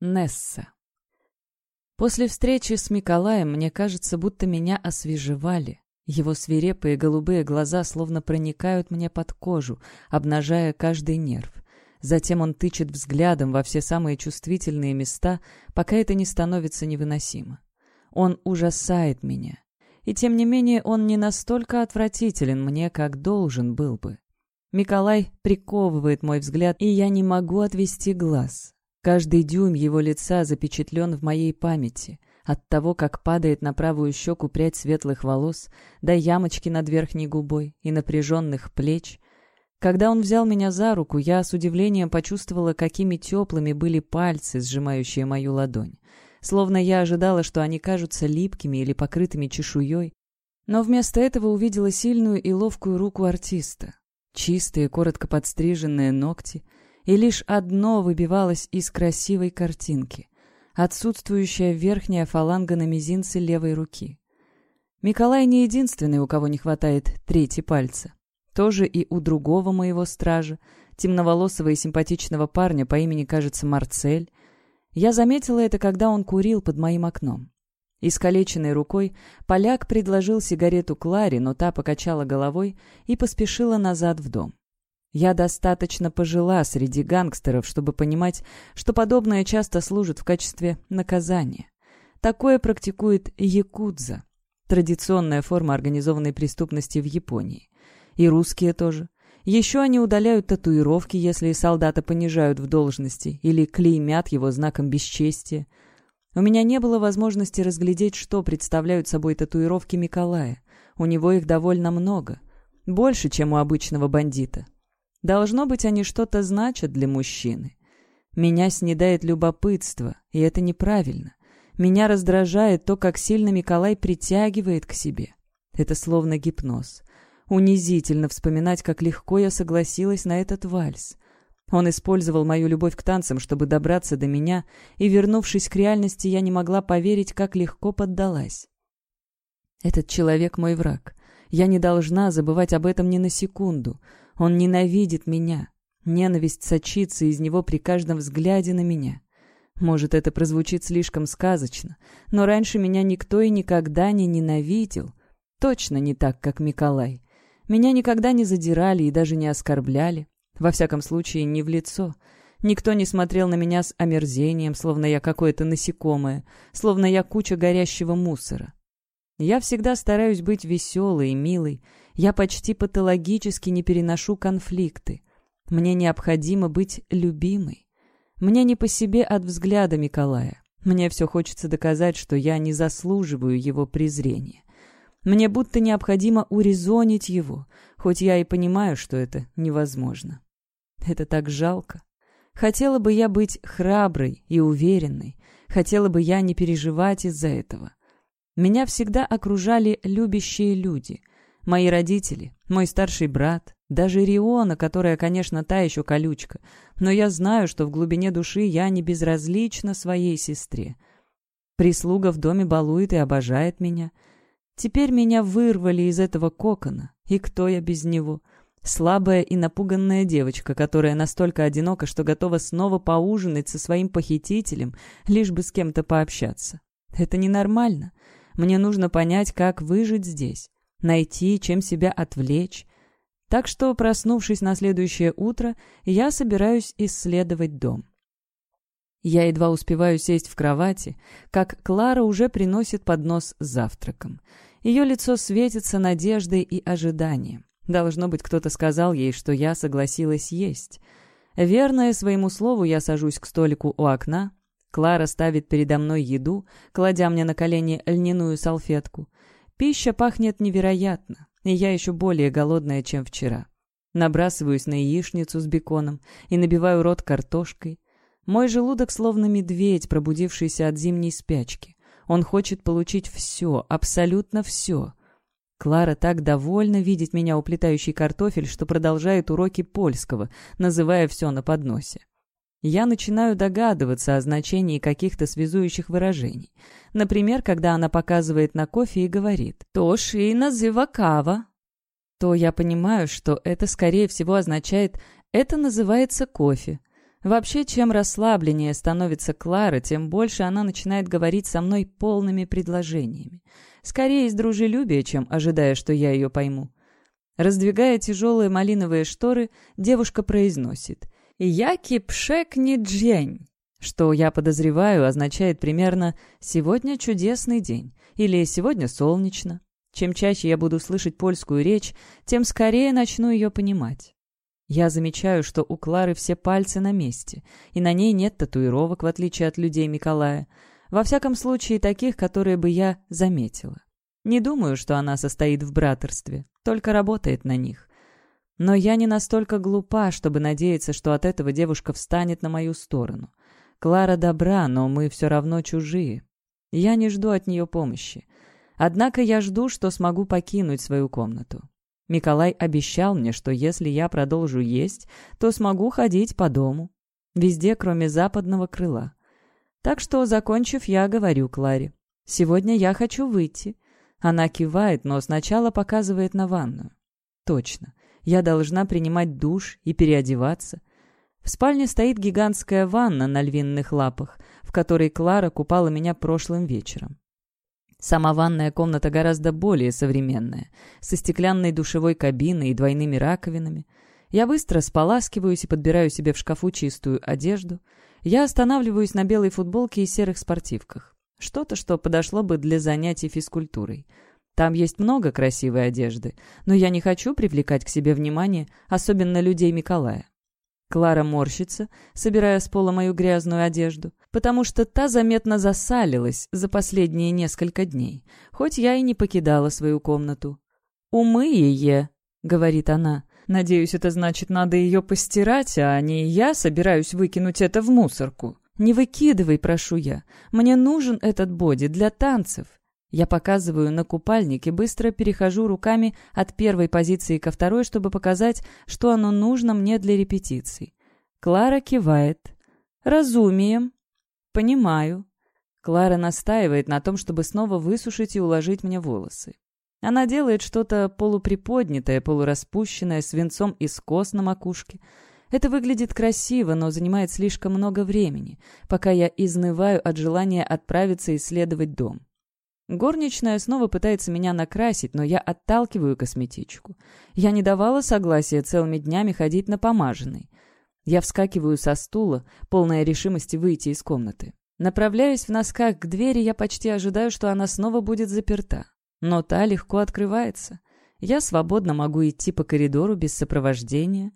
Несса. После встречи с Миколаем мне кажется, будто меня освежевали. Его свирепые голубые глаза словно проникают мне под кожу, обнажая каждый нерв. Затем он тычет взглядом во все самые чувствительные места, пока это не становится невыносимо. Он ужасает меня. И тем не менее он не настолько отвратителен мне, как должен был бы. Миколай приковывает мой взгляд, и я не могу отвести глаз. Каждый дюйм его лица запечатлен в моей памяти. От того, как падает на правую щеку прядь светлых волос, до ямочки над верхней губой и напряженных плеч. Когда он взял меня за руку, я с удивлением почувствовала, какими теплыми были пальцы, сжимающие мою ладонь. Словно я ожидала, что они кажутся липкими или покрытыми чешуей. Но вместо этого увидела сильную и ловкую руку артиста. Чистые, коротко подстриженные ногти — и лишь одно выбивалось из красивой картинки — отсутствующая верхняя фаланга на мизинце левой руки. Миколай не единственный, у кого не хватает третьей пальца. Тоже и у другого моего стража, темноволосого и симпатичного парня по имени, кажется, Марцель. Я заметила это, когда он курил под моим окном. Искалеченной рукой поляк предложил сигарету Кларе, но та покачала головой и поспешила назад в дом. Я достаточно пожила среди гангстеров, чтобы понимать, что подобное часто служит в качестве наказания. Такое практикует якудза, традиционная форма организованной преступности в Японии. И русские тоже. Еще они удаляют татуировки, если солдата понижают в должности или клеймят его знаком бесчестия. У меня не было возможности разглядеть, что представляют собой татуировки Миколая. У него их довольно много. Больше, чем у обычного бандита. Должно быть, они что-то значат для мужчины. Меня снедает любопытство, и это неправильно. Меня раздражает то, как сильно Николай притягивает к себе. Это словно гипноз. Унизительно вспоминать, как легко я согласилась на этот вальс. Он использовал мою любовь к танцам, чтобы добраться до меня, и, вернувшись к реальности, я не могла поверить, как легко поддалась. Этот человек мой враг. Я не должна забывать об этом ни на секунду. Он ненавидит меня. Ненависть сочится из него при каждом взгляде на меня. Может, это прозвучит слишком сказочно, но раньше меня никто и никогда не ненавидел. Точно не так, как Миколай. Меня никогда не задирали и даже не оскорбляли. Во всяком случае, не в лицо. Никто не смотрел на меня с омерзением, словно я какое-то насекомое, словно я куча горящего мусора. Я всегда стараюсь быть веселой и милой, я почти патологически не переношу конфликты. Мне необходимо быть любимой. Мне не по себе от взгляда Николая. Мне все хочется доказать, что я не заслуживаю его презрения. Мне будто необходимо урезонить его, хоть я и понимаю, что это невозможно. Это так жалко. Хотела бы я быть храброй и уверенной. Хотела бы я не переживать из-за этого. Меня всегда окружали любящие люди. Мои родители, мой старший брат, даже Риона, которая, конечно, та еще колючка. Но я знаю, что в глубине души я не безразлична своей сестре. Прислуга в доме балует и обожает меня. Теперь меня вырвали из этого кокона. И кто я без него? Слабая и напуганная девочка, которая настолько одинока, что готова снова поужинать со своим похитителем, лишь бы с кем-то пообщаться. Это ненормально. Мне нужно понять, как выжить здесь найти, чем себя отвлечь. Так что, проснувшись на следующее утро, я собираюсь исследовать дом. Я едва успеваю сесть в кровати, как Клара уже приносит поднос с завтраком. Ее лицо светится надеждой и ожиданием. Должно быть, кто-то сказал ей, что я согласилась есть. Верная своему слову, я сажусь к столику у окна. Клара ставит передо мной еду, кладя мне на колени льняную салфетку. Пища пахнет невероятно, и я еще более голодная, чем вчера. Набрасываюсь на яичницу с беконом и набиваю рот картошкой. Мой желудок словно медведь, пробудившийся от зимней спячки. Он хочет получить все, абсолютно все. Клара так довольна видеть меня уплетающий картофель, что продолжает уроки польского, называя все на подносе. Я начинаю догадываться о значении каких-то связующих выражений. Например, когда она показывает на кофе и говорит «Тош и называ кава», то я понимаю, что это, скорее всего, означает «это называется кофе». Вообще, чем расслабленнее становится Клара, тем больше она начинает говорить со мной полными предложениями. Скорее из дружелюбия, чем ожидая, что я ее пойму. Раздвигая тяжелые малиновые шторы, девушка произносит «Яки пшек не джень», что, я подозреваю, означает примерно «сегодня чудесный день» или «сегодня солнечно». Чем чаще я буду слышать польскую речь, тем скорее начну ее понимать. Я замечаю, что у Клары все пальцы на месте, и на ней нет татуировок, в отличие от людей Николая. Во всяком случае, таких, которые бы я заметила. Не думаю, что она состоит в братерстве, только работает на них. Но я не настолько глупа, чтобы надеяться, что от этого девушка встанет на мою сторону. Клара добра, но мы все равно чужие. Я не жду от нее помощи. Однако я жду, что смогу покинуть свою комнату. Николай обещал мне, что если я продолжу есть, то смогу ходить по дому. Везде, кроме западного крыла. Так что, закончив, я говорю Кларе. «Сегодня я хочу выйти». Она кивает, но сначала показывает на ванную. Точно. Я должна принимать душ и переодеваться. В спальне стоит гигантская ванна на львиных лапах, в которой Клара купала меня прошлым вечером. Сама ванная комната гораздо более современная, со стеклянной душевой кабиной и двойными раковинами. Я быстро споласкиваюсь и подбираю себе в шкафу чистую одежду. Я останавливаюсь на белой футболке и серых спортивках. Что-то, что подошло бы для занятий физкультурой. Там есть много красивой одежды, но я не хочу привлекать к себе внимание, особенно людей Миколая. Клара морщится, собирая с пола мою грязную одежду, потому что та заметно засалилась за последние несколько дней, хоть я и не покидала свою комнату. «Умые», — говорит она. «Надеюсь, это значит, надо ее постирать, а не я собираюсь выкинуть это в мусорку». «Не выкидывай, прошу я. Мне нужен этот боди для танцев. Я показываю на купальник и быстро перехожу руками от первой позиции ко второй, чтобы показать, что оно нужно мне для репетиций. Клара кивает. «Разумеем». «Понимаю». Клара настаивает на том, чтобы снова высушить и уложить мне волосы. Она делает что-то полуприподнятое, полураспущенное, свинцом из кос на макушке. Это выглядит красиво, но занимает слишком много времени, пока я изнываю от желания отправиться исследовать дом. Горничная снова пытается меня накрасить, но я отталкиваю косметичку. Я не давала согласия целыми днями ходить на помаженной. Я вскакиваю со стула, полная решимости выйти из комнаты. Направляясь в носках к двери, я почти ожидаю, что она снова будет заперта. Но та легко открывается. Я свободно могу идти по коридору без сопровождения.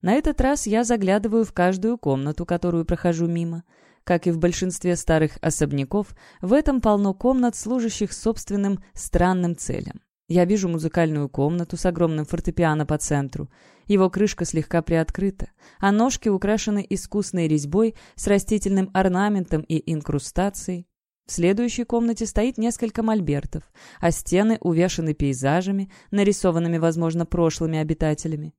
На этот раз я заглядываю в каждую комнату, которую прохожу мимо. Как и в большинстве старых особняков, в этом полно комнат, служащих собственным странным целям. Я вижу музыкальную комнату с огромным фортепиано по центру. Его крышка слегка приоткрыта, а ножки украшены искусной резьбой с растительным орнаментом и инкрустацией. В следующей комнате стоит несколько мольбертов, а стены увешаны пейзажами, нарисованными, возможно, прошлыми обитателями.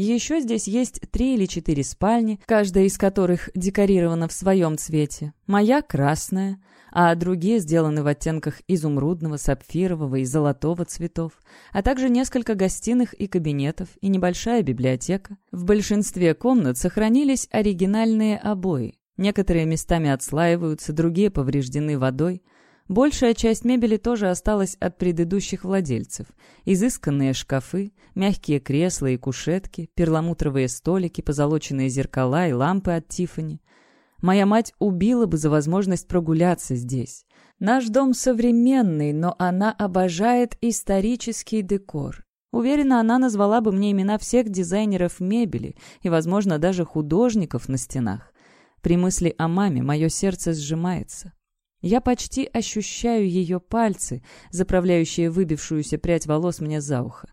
Еще здесь есть три или четыре спальни, каждая из которых декорирована в своем цвете. Моя красная, а другие сделаны в оттенках изумрудного, сапфирового и золотого цветов, а также несколько гостиных и кабинетов и небольшая библиотека. В большинстве комнат сохранились оригинальные обои. Некоторые местами отслаиваются, другие повреждены водой – Большая часть мебели тоже осталась от предыдущих владельцев. Изысканные шкафы, мягкие кресла и кушетки, перламутровые столики, позолоченные зеркала и лампы от Тиффани. Моя мать убила бы за возможность прогуляться здесь. Наш дом современный, но она обожает исторический декор. Уверена, она назвала бы мне имена всех дизайнеров мебели и, возможно, даже художников на стенах. При мысли о маме мое сердце сжимается. Я почти ощущаю ее пальцы, заправляющие выбившуюся прядь волос мне за ухо.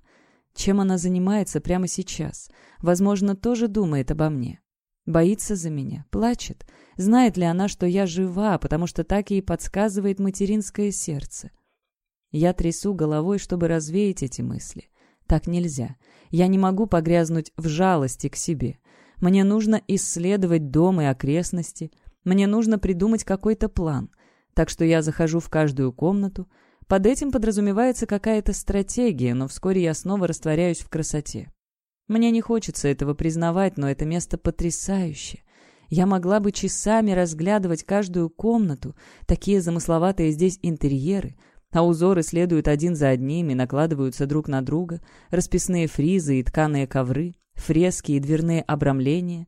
Чем она занимается прямо сейчас? Возможно, тоже думает обо мне. Боится за меня, плачет. Знает ли она, что я жива, потому что так ей подсказывает материнское сердце? Я трясу головой, чтобы развеять эти мысли. Так нельзя. Я не могу погрязнуть в жалости к себе. Мне нужно исследовать дом и окрестности. Мне нужно придумать какой-то план — так что я захожу в каждую комнату. Под этим подразумевается какая-то стратегия, но вскоре я снова растворяюсь в красоте. Мне не хочется этого признавать, но это место потрясающе. Я могла бы часами разглядывать каждую комнату, такие замысловатые здесь интерьеры, а узоры следуют один за одним и накладываются друг на друга, расписные фризы и тканые ковры, фрески и дверные обрамления.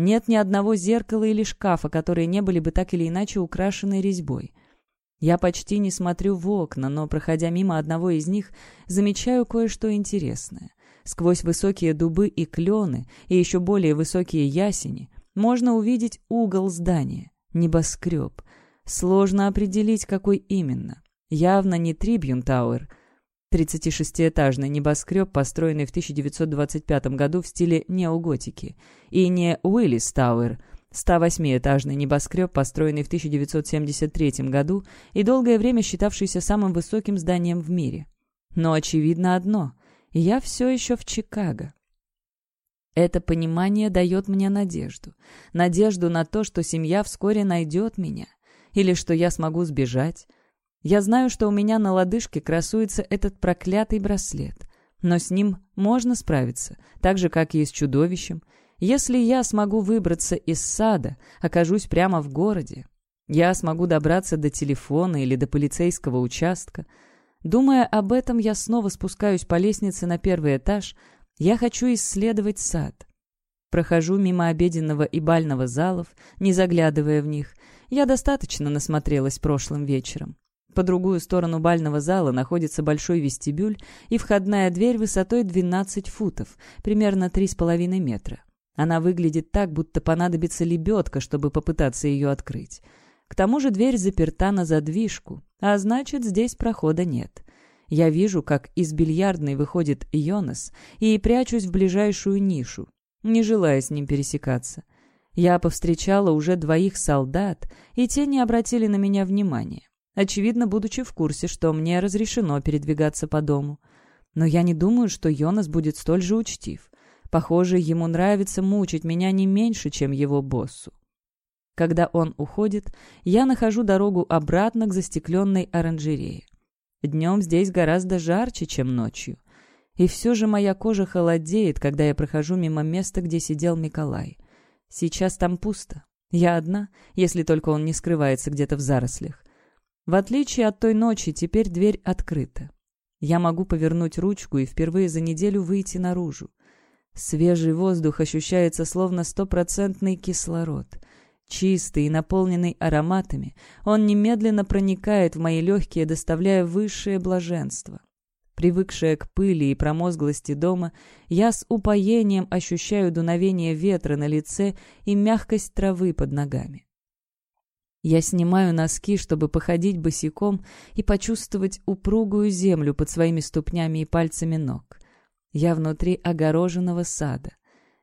Нет ни одного зеркала или шкафа, которые не были бы так или иначе украшены резьбой. Я почти не смотрю в окна, но, проходя мимо одного из них, замечаю кое-что интересное. Сквозь высокие дубы и клены, и еще более высокие ясени, можно увидеть угол здания, небоскреб. Сложно определить, какой именно. Явно не Трибьюн Тауэр. 36-этажный небоскреб, построенный в 1925 году в стиле неоготики. И не Уиллис Тауэр, 108-этажный небоскреб, построенный в 1973 году и долгое время считавшийся самым высоким зданием в мире. Но очевидно одно — я все еще в Чикаго. Это понимание дает мне надежду. Надежду на то, что семья вскоре найдет меня. Или что я смогу сбежать. Я знаю, что у меня на лодыжке красуется этот проклятый браслет. Но с ним можно справиться, так же, как и с чудовищем. Если я смогу выбраться из сада, окажусь прямо в городе, я смогу добраться до телефона или до полицейского участка. Думая об этом, я снова спускаюсь по лестнице на первый этаж, я хочу исследовать сад. Прохожу мимо обеденного и бального залов, не заглядывая в них. Я достаточно насмотрелась прошлым вечером. По другую сторону бального зала находится большой вестибюль и входная дверь высотой 12 футов, примерно 3,5 метра. Она выглядит так, будто понадобится лебедка, чтобы попытаться ее открыть. К тому же дверь заперта на задвижку, а значит, здесь прохода нет. Я вижу, как из бильярдной выходит Йонас, и прячусь в ближайшую нишу, не желая с ним пересекаться. Я повстречала уже двоих солдат, и те не обратили на меня внимания, очевидно, будучи в курсе, что мне разрешено передвигаться по дому. Но я не думаю, что Йонас будет столь же учтив. Похоже, ему нравится мучить меня не меньше, чем его боссу. Когда он уходит, я нахожу дорогу обратно к застекленной оранжерее. Днем здесь гораздо жарче, чем ночью. И все же моя кожа холодеет, когда я прохожу мимо места, где сидел Николай. Сейчас там пусто. Я одна, если только он не скрывается где-то в зарослях. В отличие от той ночи, теперь дверь открыта. Я могу повернуть ручку и впервые за неделю выйти наружу. Свежий воздух ощущается словно стопроцентный кислород. Чистый и наполненный ароматами, он немедленно проникает в мои легкие, доставляя высшее блаженство. Привыкшая к пыли и промозглости дома, я с упоением ощущаю дуновение ветра на лице и мягкость травы под ногами. Я снимаю носки, чтобы походить босиком и почувствовать упругую землю под своими ступнями и пальцами ног. Я внутри огороженного сада.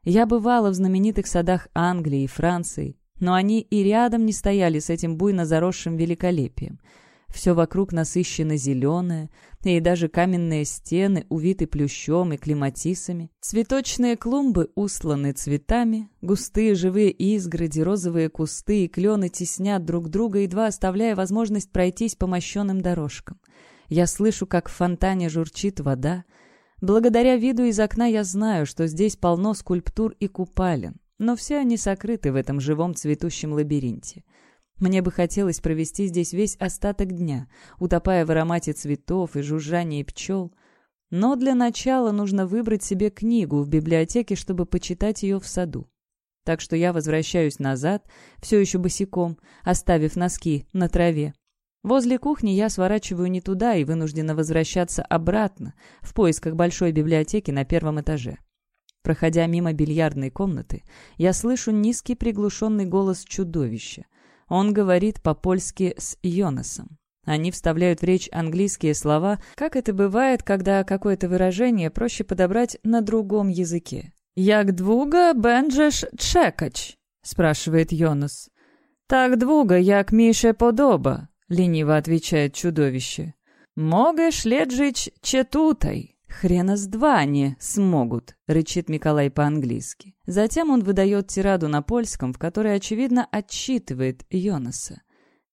Я бывала в знаменитых садах Англии и Франции, но они и рядом не стояли с этим буйно заросшим великолепием. Все вокруг насыщенно зеленое, и даже каменные стены увиты плющом и клематисами. Цветочные клумбы усланы цветами, густые живые изгороди, розовые кусты и клены теснят друг друга, едва оставляя возможность пройтись по мощенным дорожкам. Я слышу, как в фонтане журчит вода. Благодаря виду из окна я знаю, что здесь полно скульптур и купалин но все они сокрыты в этом живом цветущем лабиринте. Мне бы хотелось провести здесь весь остаток дня, утопая в аромате цветов и жужжании пчел. Но для начала нужно выбрать себе книгу в библиотеке, чтобы почитать ее в саду. Так что я возвращаюсь назад, все еще босиком, оставив носки на траве. Возле кухни я сворачиваю не туда и вынуждена возвращаться обратно, в поисках большой библиотеки на первом этаже. Проходя мимо бильярдной комнаты, я слышу низкий приглушенный голос чудовища. Он говорит по-польски с Йонасом. Они вставляют в речь английские слова, как это бывает, когда какое-то выражение проще подобрать на другом языке. «Як двуга бенджеш чекач?» — спрашивает Йонас. «Так двуга, як мише подоба», — лениво отвечает чудовище. «Могеш леджич четутай?» «Хрена с два они смогут», — рычит Николай по-английски. Затем он выдает тираду на польском, в которой, очевидно, отчитывает Йонаса.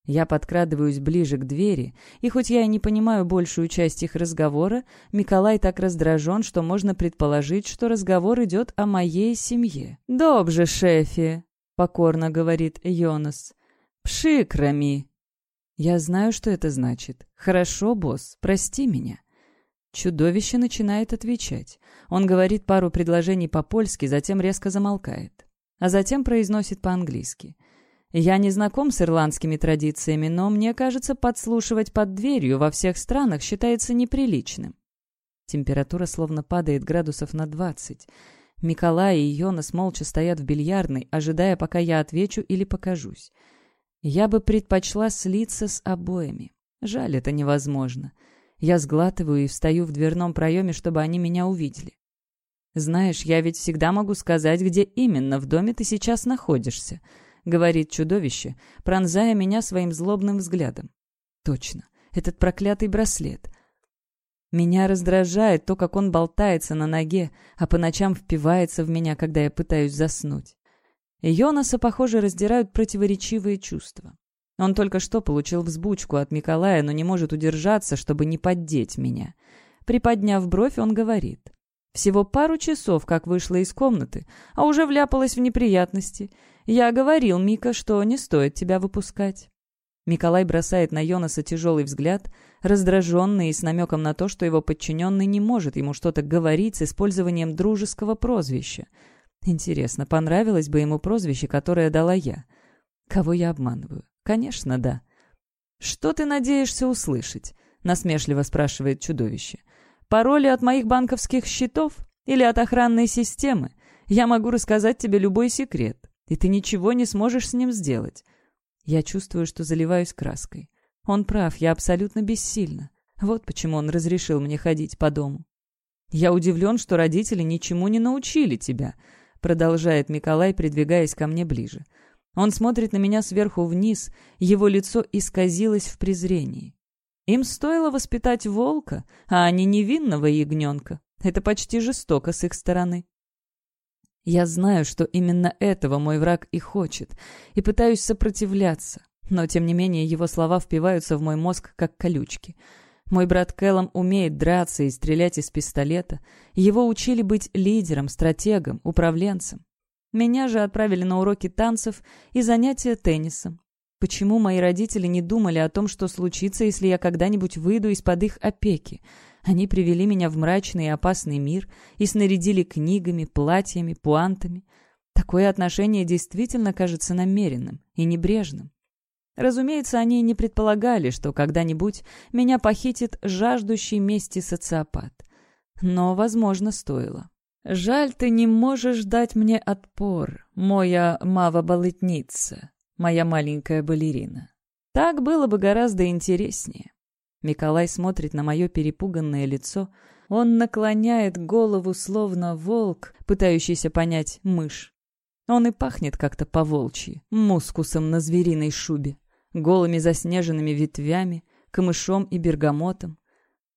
Я подкрадываюсь ближе к двери, и хоть я и не понимаю большую часть их разговора, Николай так раздражен, что можно предположить, что разговор идет о моей семье. «Добже, шефе!» покорно говорит Йонас. «Пшик, Рами!» Я знаю, что это значит. «Хорошо, босс, прости меня». Чудовище начинает отвечать. Он говорит пару предложений по-польски, затем резко замолкает. А затем произносит по-английски. Я не знаком с ирландскими традициями, но мне кажется, подслушивать под дверью во всех странах считается неприличным. Температура словно падает градусов на двадцать. Миколай и Йонас молча стоят в бильярдной, ожидая, пока я отвечу или покажусь. Я бы предпочла слиться с обоими. Жаль, это невозможно. Я сглатываю и встаю в дверном проеме, чтобы они меня увидели. «Знаешь, я ведь всегда могу сказать, где именно в доме ты сейчас находишься», — говорит чудовище, пронзая меня своим злобным взглядом. «Точно, этот проклятый браслет. Меня раздражает то, как он болтается на ноге, а по ночам впивается в меня, когда я пытаюсь заснуть. Йонаса, похоже, раздирают противоречивые чувства. Он только что получил взбучку от Николая, но не может удержаться, чтобы не поддеть меня. Приподняв бровь, он говорит. «Всего пару часов, как вышла из комнаты, а уже вляпалась в неприятности. Я говорил, Мика, что не стоит тебя выпускать». Николай бросает на Йонаса тяжелый взгляд, раздраженный и с намеком на то, что его подчиненный не может ему что-то говорить с использованием дружеского прозвища. Интересно, понравилось бы ему прозвище, которое дала я? Кого я обманываю? «Конечно, да». «Что ты надеешься услышать?» — насмешливо спрашивает чудовище. «Пароли от моих банковских счетов или от охранной системы? Я могу рассказать тебе любой секрет, и ты ничего не сможешь с ним сделать». Я чувствую, что заливаюсь краской. Он прав, я абсолютно бессильна. Вот почему он разрешил мне ходить по дому. «Я удивлен, что родители ничему не научили тебя», — продолжает Николай, придвигаясь ко мне ближе. Он смотрит на меня сверху вниз, его лицо исказилось в презрении. Им стоило воспитать волка, а не невинного ягненка. Это почти жестоко с их стороны. Я знаю, что именно этого мой враг и хочет, и пытаюсь сопротивляться, но тем не менее его слова впиваются в мой мозг, как колючки. Мой брат Кэллом умеет драться и стрелять из пистолета. Его учили быть лидером, стратегом, управленцем. Меня же отправили на уроки танцев и занятия теннисом. Почему мои родители не думали о том, что случится, если я когда-нибудь выйду из-под их опеки? Они привели меня в мрачный и опасный мир и снарядили книгами, платьями, пуантами. Такое отношение действительно кажется намеренным и небрежным. Разумеется, они не предполагали, что когда-нибудь меня похитит жаждущий мести социопат. Но, возможно, стоило. «Жаль, ты не можешь дать мне отпор, моя мава-балытница, моя маленькая балерина. Так было бы гораздо интереснее». Миколай смотрит на мое перепуганное лицо. Он наклоняет голову, словно волк, пытающийся понять мышь. Он и пахнет как-то по-волчьи, мускусом на звериной шубе, голыми заснеженными ветвями, камышом и бергамотом.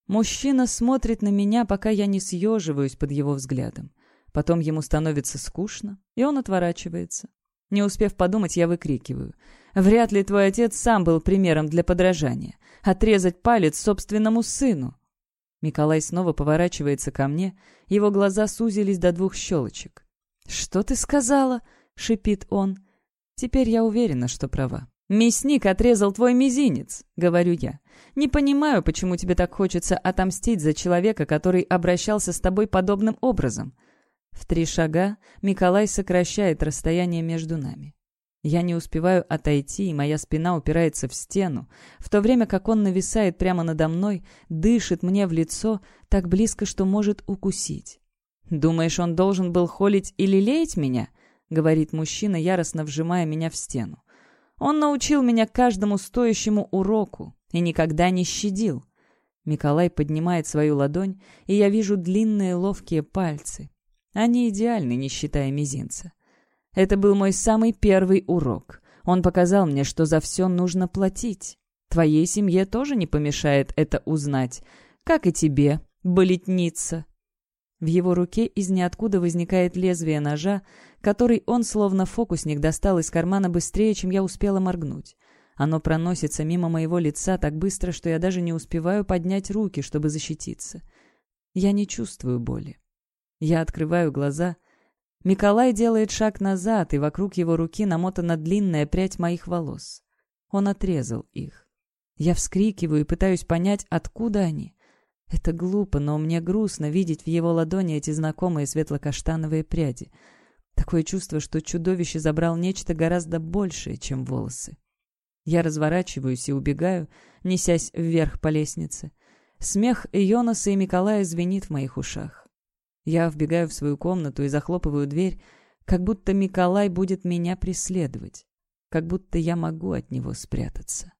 Мужчина смотрит на меня, пока я не съеживаюсь под его взглядом. Потом ему становится скучно, и он отворачивается. Не успев подумать, я выкрикиваю. «Вряд ли твой отец сам был примером для подражания. Отрезать палец собственному сыну!» Николай снова поворачивается ко мне, его глаза сузились до двух щелочек. «Что ты сказала?» — шипит он. Теперь я уверена, что права. «Мясник отрезал твой мизинец», — говорю я. «Не понимаю, почему тебе так хочется отомстить за человека, который обращался с тобой подобным образом». В три шага Николай сокращает расстояние между нами. Я не успеваю отойти, и моя спина упирается в стену, в то время как он нависает прямо надо мной, дышит мне в лицо так близко, что может укусить. «Думаешь, он должен был холить или леять меня?» — говорит мужчина, яростно вжимая меня в стену. Он научил меня каждому стоящему уроку и никогда не щадил. Николай поднимает свою ладонь, и я вижу длинные ловкие пальцы. Они идеальны, не считая мизинца. Это был мой самый первый урок. Он показал мне, что за все нужно платить. Твоей семье тоже не помешает это узнать. Как и тебе, болетница. В его руке из ниоткуда возникает лезвие ножа, который он, словно фокусник, достал из кармана быстрее, чем я успела моргнуть. Оно проносится мимо моего лица так быстро, что я даже не успеваю поднять руки, чтобы защититься. Я не чувствую боли. Я открываю глаза. Миколай делает шаг назад, и вокруг его руки намотана длинная прядь моих волос. Он отрезал их. Я вскрикиваю и пытаюсь понять, откуда они. Это глупо, но мне грустно видеть в его ладони эти знакомые светло-каштановые пряди. Такое чувство, что чудовище забрал нечто гораздо большее, чем волосы. Я разворачиваюсь и убегаю, несясь вверх по лестнице. Смех Йонаса и Миколая звенит в моих ушах. Я вбегаю в свою комнату и захлопываю дверь, как будто Миколай будет меня преследовать, как будто я могу от него спрятаться.